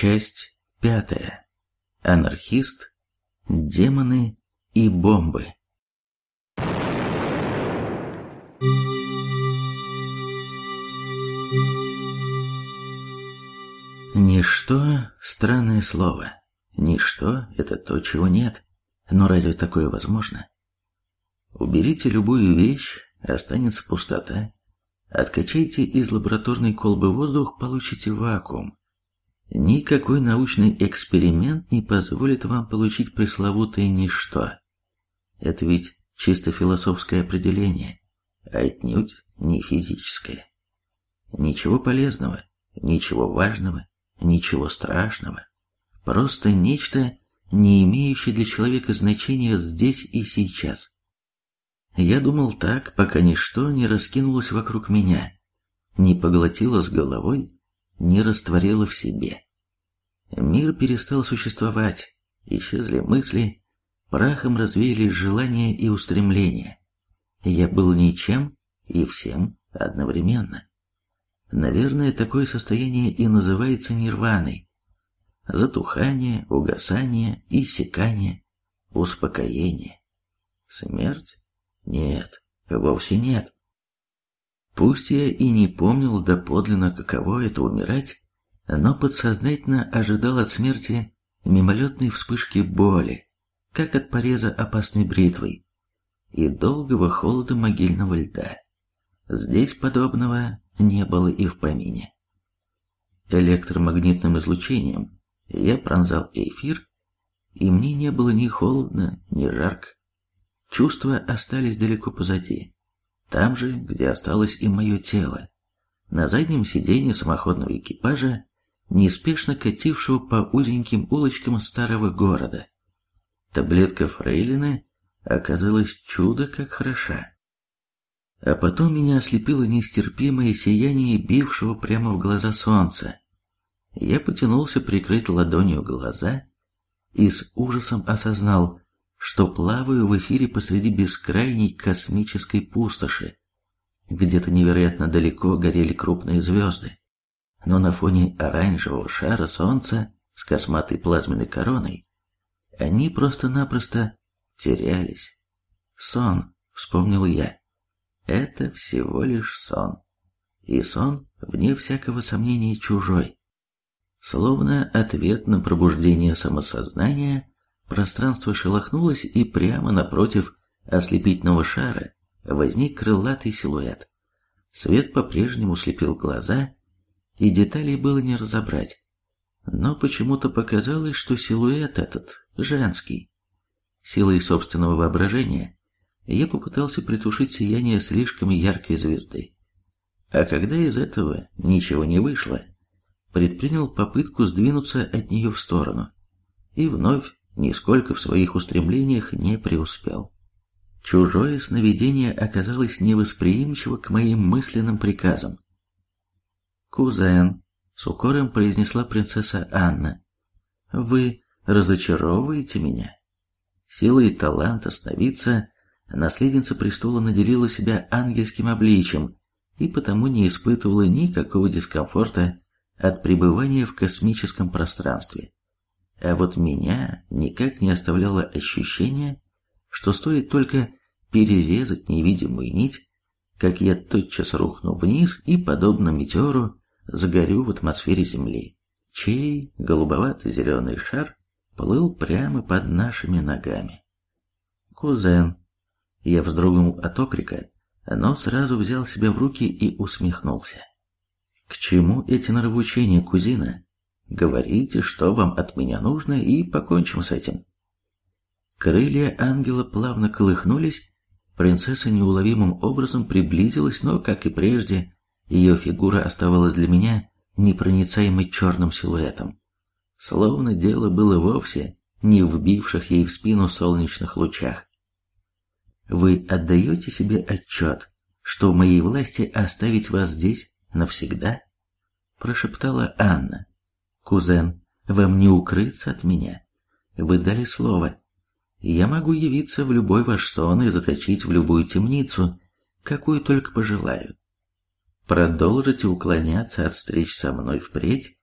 Часть пятая. Анархист, демоны и бомбы. Ничто – странное слово. Ничто – это то, чего нет. Но разве такое возможно? Уберите любую вещь, останется пустота. Откачайте из лабораторной колбы воздух, получите вакуум. Никакой научный эксперимент не позволит вам получить пресловутое ничто. Это ведь чисто философское определение, а отнюдь не физическое. Ничего полезного, ничего важного, ничего страшного. Просто нечто, не имеющее для человека значения здесь и сейчас. Я думал так, пока ничто не раскинулось вокруг меня, не поглотило с головой, не растворило в себе. Мир перестал существовать, исчезли мысли, прахом развеялись желания и устремления. Я был ничем и всем одновременно. Наверное, такое состояние и называется нирваной. Затухание, угасание, иссякание, успокоение. Смерть? Нет, вовсе нет. Пусть я и не помнил доподлинно, каково это умирать, но подсознательно ожидал от смерти мимолетной вспышки боли, как от пореза опасной бритвой, и долгого холода могильного льда. Здесь подобного не было и в помине. Электромагнитным излучением я пронзал эфир, и мне не было ни холодно, ни жарко. Чувства остались далеко позади, там же, где осталось и мое тело. На заднем сиденье самоходного экипажа, неспешно катившего по узеньким улочкам старого города. Таблетка Фрейлина оказалась чудо как хороша. А потом меня ослепило нестерпимое сияние бившего прямо в глаза солнца. Я потянулся прикрыть ладонью глаза и с ужасом осознал, что плаваю в эфире посреди бескрайней космической пустоши. Где-то невероятно далеко горели крупные звезды, но на фоне оранжевого шара Солнца с косматой плазменной короной они просто-напросто терялись. Сон, вспомнил я. Это всего лишь сон. И сон, вне всякого сомнения, чужой. Словно ответ на пробуждение самосознания, Пространство шелохнулось, и прямо напротив ослепительного шара возник крылатый силуэт. Свет по-прежнему слепил глаза, и деталей было не разобрать. Но почему-то показалось, что силуэт этот женский. Силой собственного воображения я попытался притушить сияние слишком яркой звезды. А когда из этого ничего не вышло, предпринял попытку сдвинуться от нее в сторону. И вновь нисколько в своих устремлениях не преуспел. Чужое сновидение оказалось невосприимчиво к моим мысленным приказам. «Кузен», — с укором произнесла принцесса Анна, — «вы разочаровываете меня». Силой таланта становиться наследница престола наделила себя ангельским обличием и потому не испытывала никакого дискомфорта от пребывания в космическом пространстве. А вот меня никак не оставляло ощущение, что стоит только перерезать невидимую нить, как я тотчас рухну вниз и, подобно метеору, сгорю в атмосфере Земли, чей голубовато-зеленый шар плыл прямо под нашими ногами. «Кузен!» Я вздрогнул от окрика, но сразу взял себя в руки и усмехнулся. «К чему эти нравоучения, кузина?» Говорите, что вам от меня нужно, и покончим с этим. Крылья ангела плавно колыхнулись, принцесса неуловимым образом приблизилась, но, как и прежде, ее фигура оставалась для меня непроницаемой черным силуэтом. Словно дело было вовсе не в вбивших ей в спину солнечных лучах. Вы отдаете себе отчет, что в моей власти оставить вас здесь навсегда? Прошептала Анна. «Кузен, вам не укрыться от меня. Вы дали слово. Я могу явиться в любой ваш сон и заточить в любую темницу, какую только пожелаю. Продолжите уклоняться от встреч со мной впредь,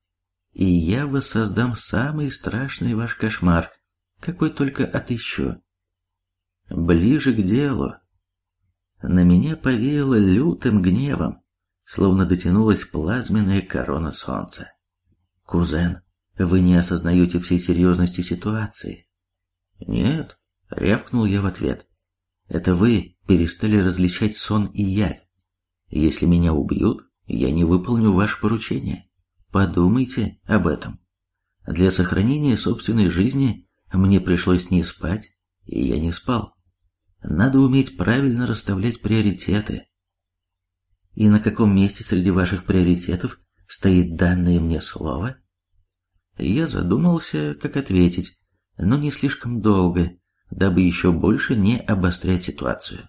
и я воссоздам самый страшный ваш кошмар, какой только отыщу. Ближе к делу. На меня повеяло лютым гневом, словно дотянулась плазменная корона солнца. «Кузен, вы не осознаете всей серьезности ситуации». «Нет», — рявкнул я в ответ. «Это вы перестали различать сон и явь. Если меня убьют, я не выполню ваше поручение. Подумайте об этом. Для сохранения собственной жизни мне пришлось не спать, и я не спал. Надо уметь правильно расставлять приоритеты. И на каком месте среди ваших приоритетов стоит данное мне слово? Я задумался, как ответить, но не слишком долго, дабы еще больше не обострять ситуацию.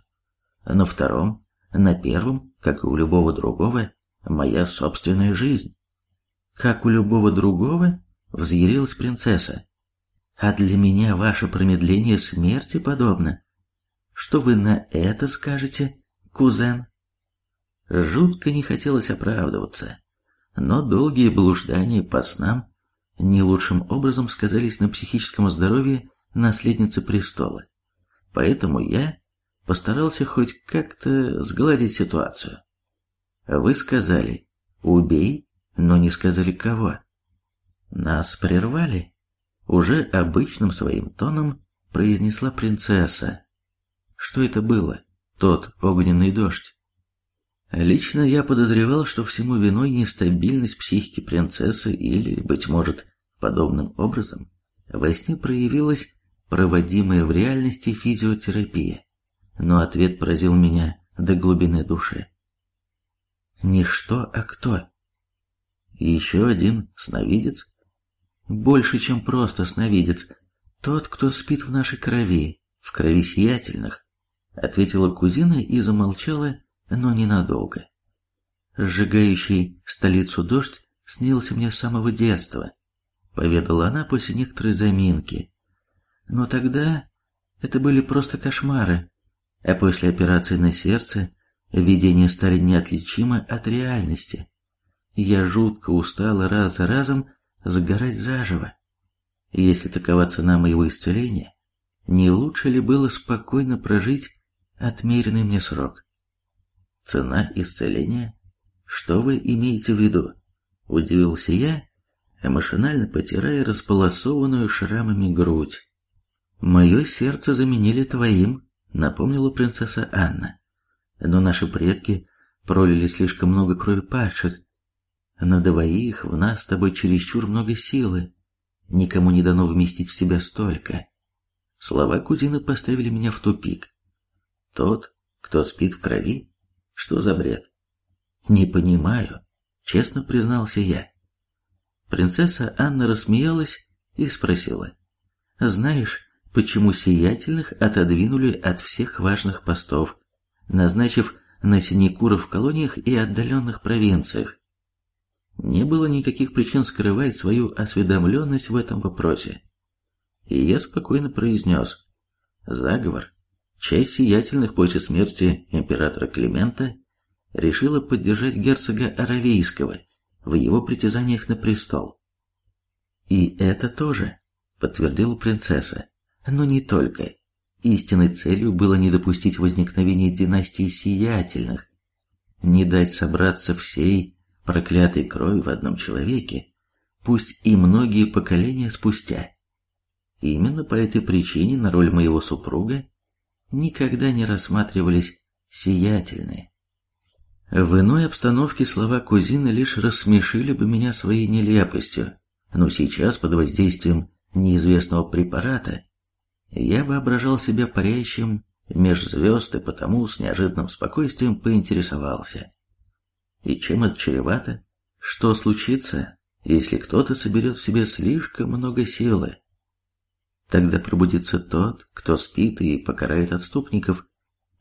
На втором, на первом, как и у любого другого, моя собственная жизнь. Как у любого другого, взъярилась принцесса. А для меня ваше промедление смерти подобно. Что вы на это скажете, кузен? Жутко не хотелось оправдываться, но долгие блуждания по снам не лучшим образом сказались на психическом здоровье наследницы престола. Поэтому я постарался хоть как-то сгладить ситуацию. Вы сказали «убей», но не сказали кого. Нас прервали. Уже обычным своим тоном произнесла принцесса. Что это было? Тот огненный дождь. Лично я подозревал, что всему виной нестабильность психики принцессы или, быть может, подобным образом во сне проявилась проводимая в реальности физиотерапия. Но ответ поразил меня до глубины души. Не что, а кто? Еще один сновидец? Больше, чем просто сновидец. Тот, кто спит в нашей крови, в крови сиятельных, ответила кузина и замолчала, но ненадолго. Сжигающий столицу дождь снился мне с самого детства, поведала она после некоторой заминки. Но тогда это были просто кошмары, а после операции на сердце видения стали неотличимы от реальности. Я жутко устала раз за разом загорать заживо. Если такова цена моего исцеления, не лучше ли было спокойно прожить отмеренный мне срок? Цена исцеления? Что вы имеете в виду? Удивился я, машинально потирая располосованную шрамами грудь. «Мое сердце заменили твоим», — напомнила принцесса Анна. «Но наши предки пролили слишком много крови падших, на двоих в нас с тобой чересчур много силы. Никому не дано вместить в себя столько. Слова кузины поставили меня в тупик. Тот, кто спит в крови? Что за бред? Не понимаю, честно признался я. Принцесса Анна рассмеялась и спросила. Знаешь, почему сиятельных отодвинули от всех важных постов, назначив на синекуров в колониях и отдаленных провинциях? Не было никаких причин скрывать свою осведомленность в этом вопросе. И я спокойно произнес. Заговор. Часть сиятельных после смерти императора Климента решила поддержать герцога Аравийского в его притязаниях на престол. «И это тоже», — подтвердила принцесса, — «но не только. Истинной целью было не допустить возникновения династии сиятельных, не дать собраться всей проклятой крови в одном человеке, пусть и многие поколения спустя. Именно по этой причине на роль моего супруга никогда не рассматривались сиятельные. В иной обстановке слова кузины лишь рассмешили бы меня своей нелепостью, но сейчас под воздействием неизвестного препарата я воображал себя парящим меж звезд и потому с неожиданным спокойствием поинтересовался. И чем это чревато? Что случится, если кто-то соберет в себе слишком много силы? Тогда пробудится тот, кто спит и покарает отступников,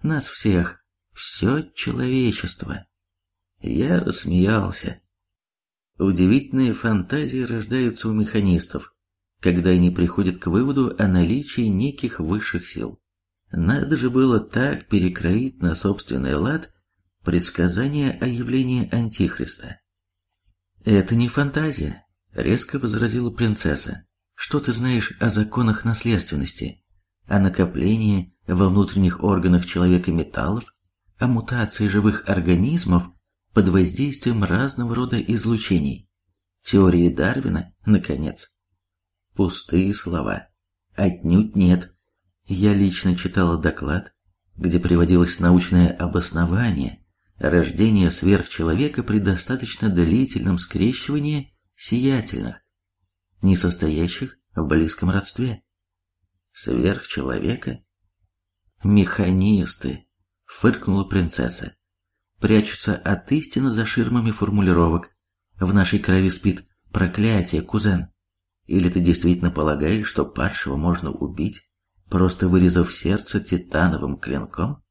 нас всех, все человечество. Я рассмеялся. Удивительные фантазии рождаются у механистов, когда они приходят к выводу о наличии неких высших сил. Надо же было так перекроить на собственный лад предсказание о явлении Антихриста. Это не фантазия. резко возразила принцесса. Что ты знаешь о законах наследственности, о накоплении во внутренних органах человека металлов, о мутации живых организмов под воздействием разного рода излучений? Теории Дарвина, наконец. Пустые слова. Отнюдь нет. Я лично читала доклад, где приводилось научное обоснование рождения сверхчеловека при достаточно длительном скрещивании сиятельных, не состоящих в близком родстве. Сверхчеловека? Механисты, фыркнула принцесса, прячутся от истины за ширмами формулировок. В нашей крови спит проклятие, кузен. Или ты действительно полагаешь, что падшего можно убить, просто вырезав сердце титановым клинком?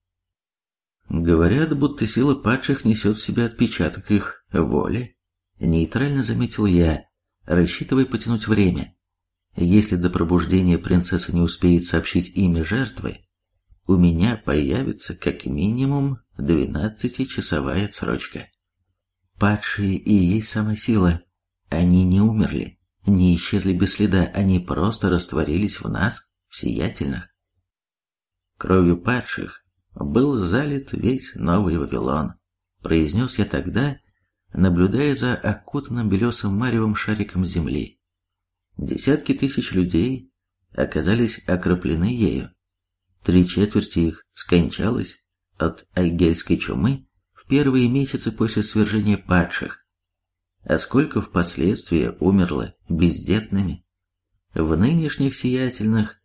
Говорят, будто сила падших несет в себе отпечаток их воли. Нейтрально заметил я, рассчитывая потянуть время. Если до пробуждения принцесса не успеет сообщить имя жертвы, у меня появится как минимум двенадцатичасовая отсрочка. Падшие и есть сама сила. Они не умерли, не исчезли без следа, они просто растворились в нас, в сиятельных. Кровью падших был залит весь Новый Вавилон, произнес я тогда, наблюдая за окутанным белесым маревым шариком земли. Десятки тысяч людей оказались окроплены ею. Три четверти их скончалось от айгельской чумы в первые месяцы после свержения падших, а сколько впоследствии умерло бездетными. В нынешних сиятельных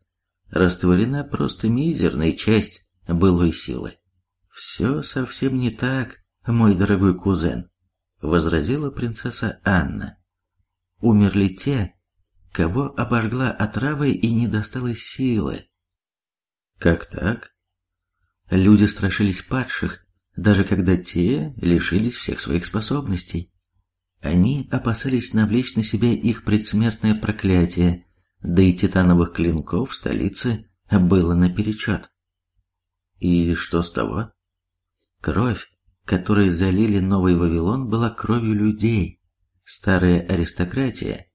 растворена просто мизерная часть былой силы. «Все совсем не так, мой дорогой кузен», — возразила принцесса Анна. «Умерли те, кого обожгла отравой и не досталось силы». «Как так?» Люди страшились падших, даже когда те лишились всех своих способностей. Они опасались навлечь на себя их предсмертное проклятие, да и титановых клинков в столице было наперечет. И что с того? Кровь, которой залили Новый Вавилон, была кровью людей. Старая аристократия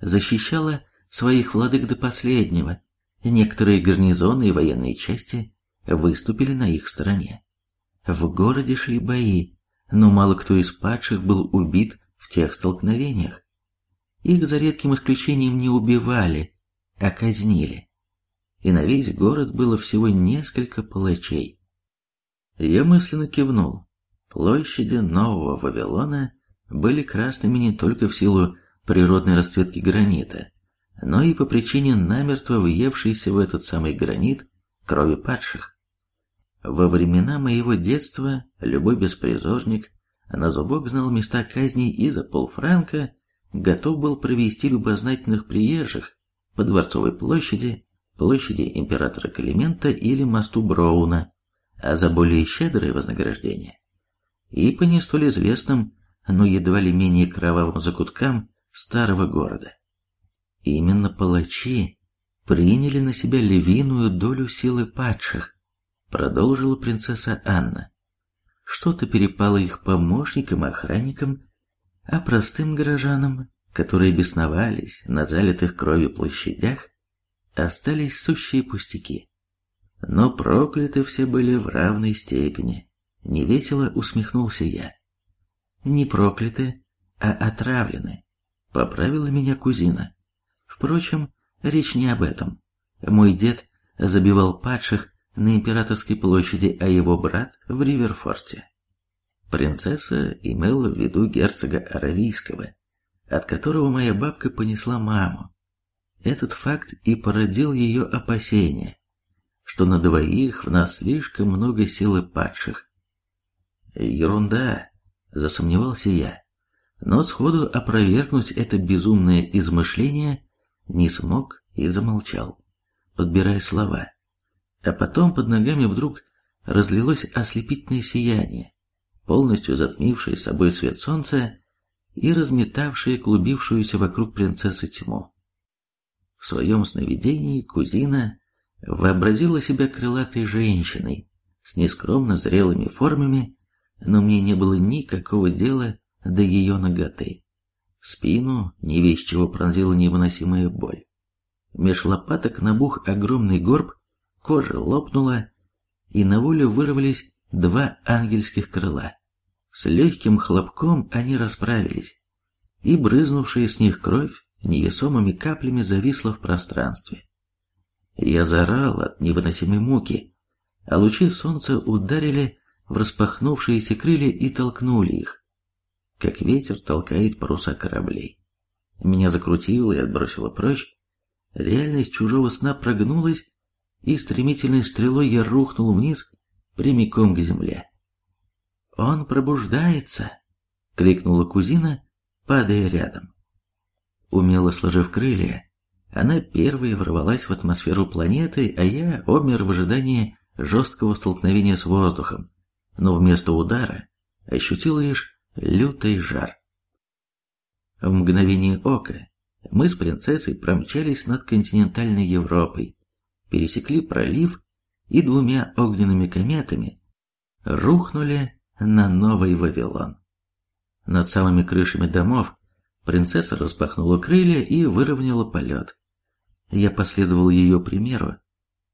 защищала своих владык до последнего. Некоторые гарнизоны и военные части выступили на их стороне. В городе шли бои, но мало кто из падших был убит тех столкновениях. Их за редким исключением не убивали, а казнили. И на весь город было всего несколько палачей. Я мысленно кивнул. Площади Нового Вавилона были красными не только в силу природной расцветки гранита, но и по причине намертво въевшейся в этот самый гранит крови падших. Во времена моего детства любой беспризорник на зубок знал места казней и за полфранка готов был провести любознательных приезжих по Дворцовой площади, площади императора Климента или мосту Броуна, а за более щедрое вознаграждение. И по не столь известным, но едва ли менее кровавым закуткам старого города. Именно палачи приняли на себя львиную долю силы падших, продолжила принцесса Анна. Что-то перепало их помощникам и охранникам, а простым горожанам, которые бесновались на залитых кровью площадях, остались сущие пустяки. Но прокляты все были в равной степени. Невесело усмехнулся я. Не прокляты, а отравлены, поправила меня кузина. Впрочем, речь не об этом. Мой дед забивал падших на Императорской площади, а его брат в Риверфорте. Принцесса имела в виду герцога Аравийского, от которого моя бабка понесла маму. Этот факт и породил ее опасения, что на двоих в нас слишком много силы падших. Ерунда, засомневался я, но сходу опровергнуть это безумное измышление не смог и замолчал, подбирая слова а потом под ногами вдруг разлилось ослепительное сияние, полностью затмившее собой свет солнца и разметавшее клубившуюся вокруг принцессы тьму. В своем сновидении кузина вообразила себя крылатой женщиной с нескромно зрелыми формами, но мне не было никакого дела до ее ноготы. Спину не весь чего пронзила невыносимая боль. Меж лопаток набух огромный горб, кожа лопнула, и на волю вырвались два ангельских крыла. С легким хлопком они расправились, и брызнувшая с них кровь невесомыми каплями зависла в пространстве. Я заорал от невыносимой муки, а лучи солнца ударили в распахнувшиеся крылья и толкнули их, как ветер толкает паруса кораблей. Меня закрутило и отбросило прочь, реальность чужого сна прогнулась, и стремительной стрелой я рухнул вниз, прямиком к земле. «Он пробуждается!» — крикнула кузина, падая рядом. Умело сложив крылья, она первой ворвалась в атмосферу планеты, а я обмер в ожидании жесткого столкновения с воздухом, но вместо удара ощутил лишь лютый жар. В мгновение ока мы с принцессой промчались над континентальной Европой, пересекли пролив и двумя огненными кометами рухнули на Новый Вавилон. Над самыми крышами домов принцесса распахнула крылья и выровняла полет. Я последовал ее примеру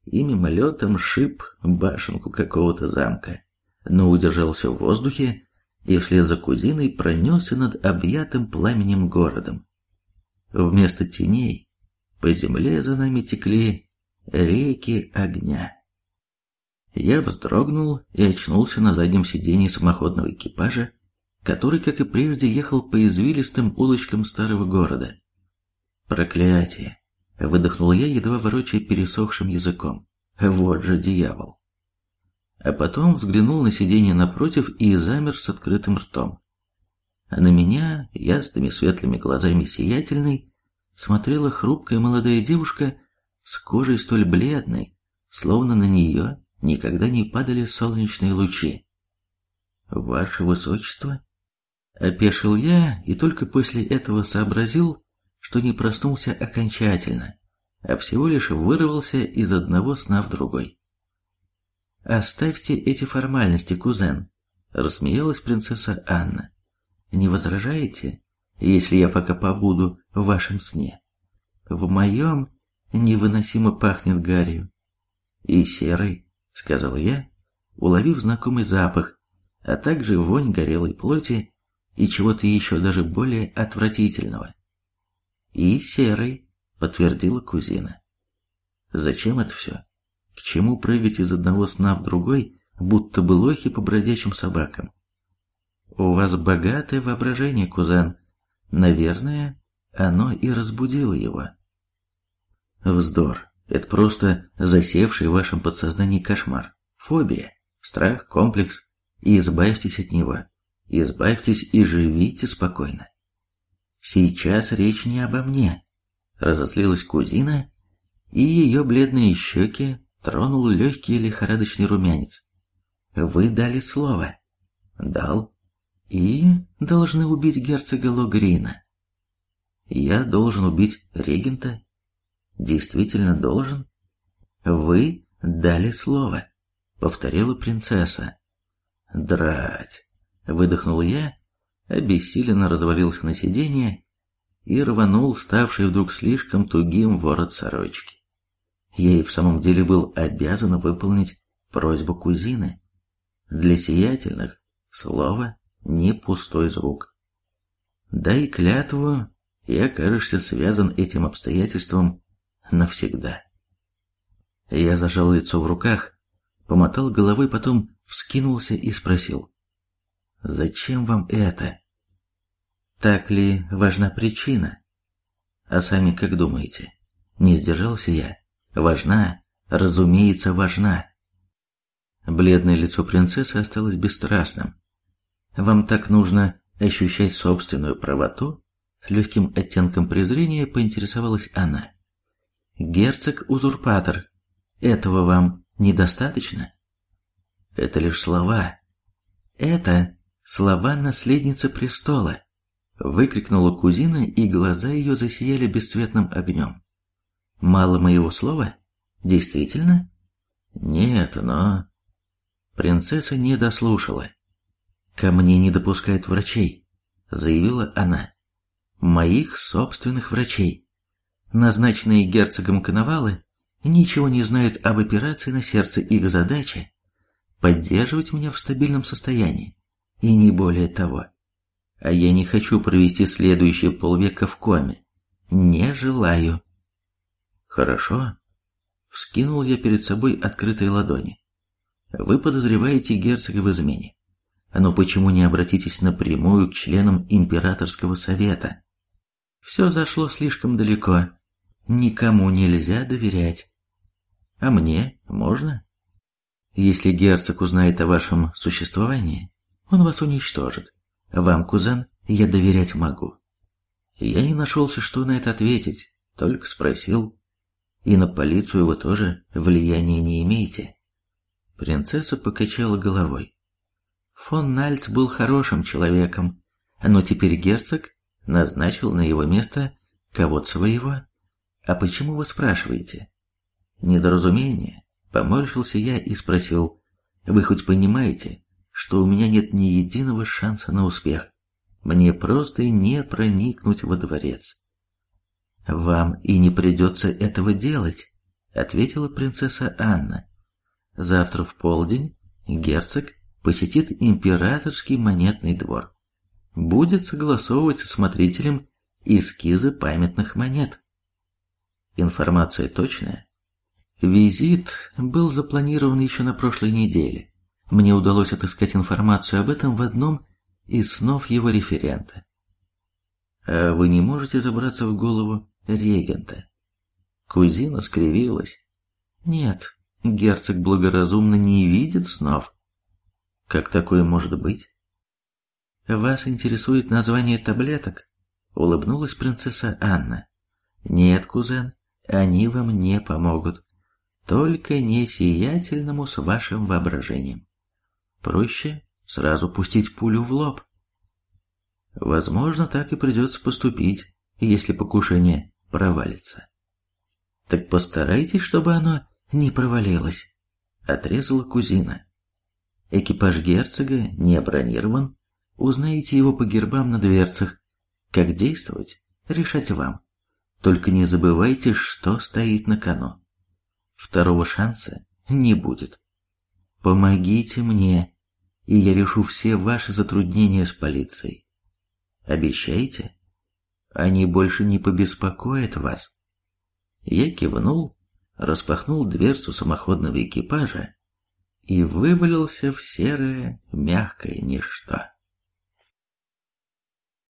и мимолетом шип башенку какого-то замка, но удержался в воздухе и вслед за кузиной пронесся над объятым пламенем городом. Вместо теней по земле за нами текли реки огня. Я вздрогнул и очнулся на заднем сиденье самоходного экипажа, который, как и прежде, ехал по извилистым улочкам старого города. Проклятие! Выдохнул я, едва ворочая пересохшим языком. Вот же дьявол! А потом взглянул на сиденье напротив и замер с открытым ртом. А на меня, ясными светлыми глазами сиятельной, смотрела хрупкая молодая девушка с кожей столь бледной, словно на нее никогда не падали солнечные лучи. «Ваше Высочество?» Опешил я и только после этого сообразил, что не проснулся окончательно, а всего лишь вырвался из одного сна в другой. «Оставьте эти формальности, кузен», — рассмеялась принцесса Анна. «Не возражаете, если я пока побуду в вашем сне? В моем невыносимо пахнет гарью. И серой, — сказал я, уловив знакомый запах, а также вонь горелой плоти и чего-то еще даже более отвратительного. «И серый», — подтвердила кузина. «Зачем это все? К чему прыгать из одного сна в другой, будто бы лохи по бродячим собакам?» «У вас богатое воображение, кузен. Наверное, оно и разбудило его». «Вздор. Это просто засевший в вашем подсознании кошмар, фобия, страх, комплекс, и избавьтесь от него. Избавьтесь и живите спокойно. Сейчас речь не обо мне. Разослилась кузина, и ее бледные щеки тронул легкий лихорадочный румянец. Вы дали слово. Дал. И должны убить герцога Логрина. Я должен убить регента действительно должен? Вы дали слово, повторила принцесса. Драть, выдохнул я, обессиленно развалился на сиденье и рванул ставший вдруг слишком тугим ворот сорочки. Я и в самом деле был обязан выполнить просьбу кузины. Для сиятельных слово не пустой звук. Дай клятву, и окажешься связан этим обстоятельством навсегда. Я зажал лицо в руках, помотал головой, потом вскинулся и спросил. «Зачем вам это?» «Так ли важна причина?» «А сами как думаете?» Не сдержался я. «Важна, разумеется, важна». Бледное лицо принцессы осталось бесстрастным. «Вам так нужно ощущать собственную правоту?» С легким оттенком презрения поинтересовалась она. Герцог-узурпатор. Этого вам недостаточно? Это лишь слова. Это слова наследницы престола. Выкрикнула кузина, и глаза ее засияли бесцветным огнем. Мало моего слова? Действительно? Нет, но... Принцесса не дослушала. «Ко мне не допускают врачей», — заявила она. моих собственных врачей. Назначенные герцогом коновалы ничего не знают об операции на сердце, их задача – поддерживать меня в стабильном состоянии, и не более того. А я не хочу провести следующие полвека в коме. Не желаю. Хорошо. Вскинул я перед собой открытые ладони. Вы подозреваете герцога в измене. Но почему не обратитесь напрямую к членам императорского совета? Все зашло слишком далеко. Никому нельзя доверять. А мне можно? Если герцог узнает о вашем существовании, он вас уничтожит. Вам, кузен, я доверять могу. Я не нашелся, что на это ответить, только спросил. И на полицию вы тоже влияния не имеете. Принцесса покачала головой. Фон Нальц был хорошим человеком, но теперь герцог назначил на его место кого-то своего. А почему вы спрашиваете? Недоразумение. Поморщился я и спросил, вы хоть понимаете, что у меня нет ни единого шанса на успех? Мне просто не проникнуть во дворец. «Вам и не придется этого делать», — ответила принцесса Анна. «Завтра в полдень герцог посетит императорский монетный двор. Будет согласовывать со смотрителем эскизы памятных монет. Информация точная? Визит был запланирован еще на прошлой неделе. Мне удалось отыскать информацию об этом в одном из снов его референта. А вы не можете забраться в голову регента? Кузина скривилась. Нет, герцог благоразумно не видит снов. Как такое может быть? Вас интересует название таблеток? Улыбнулась принцесса Анна. Нет, кузен, они вам не помогут. Только не сиятельному с вашим воображением. Проще сразу пустить пулю в лоб. Возможно, так и придется поступить, если покушение провалится. Так постарайтесь, чтобы оно не провалилось, отрезала кузина. Экипаж герцога не бронирован, узнаете его по гербам на дверцах. Как действовать, решать вам. Только не забывайте, что стоит на кону. Второго шанса не будет. Помогите мне, и я решу все ваши затруднения с полицией. Обещаете? Они больше не побеспокоят вас. Я кивнул, распахнул дверцу самоходного экипажа и вывалился в серое мягкое ничто.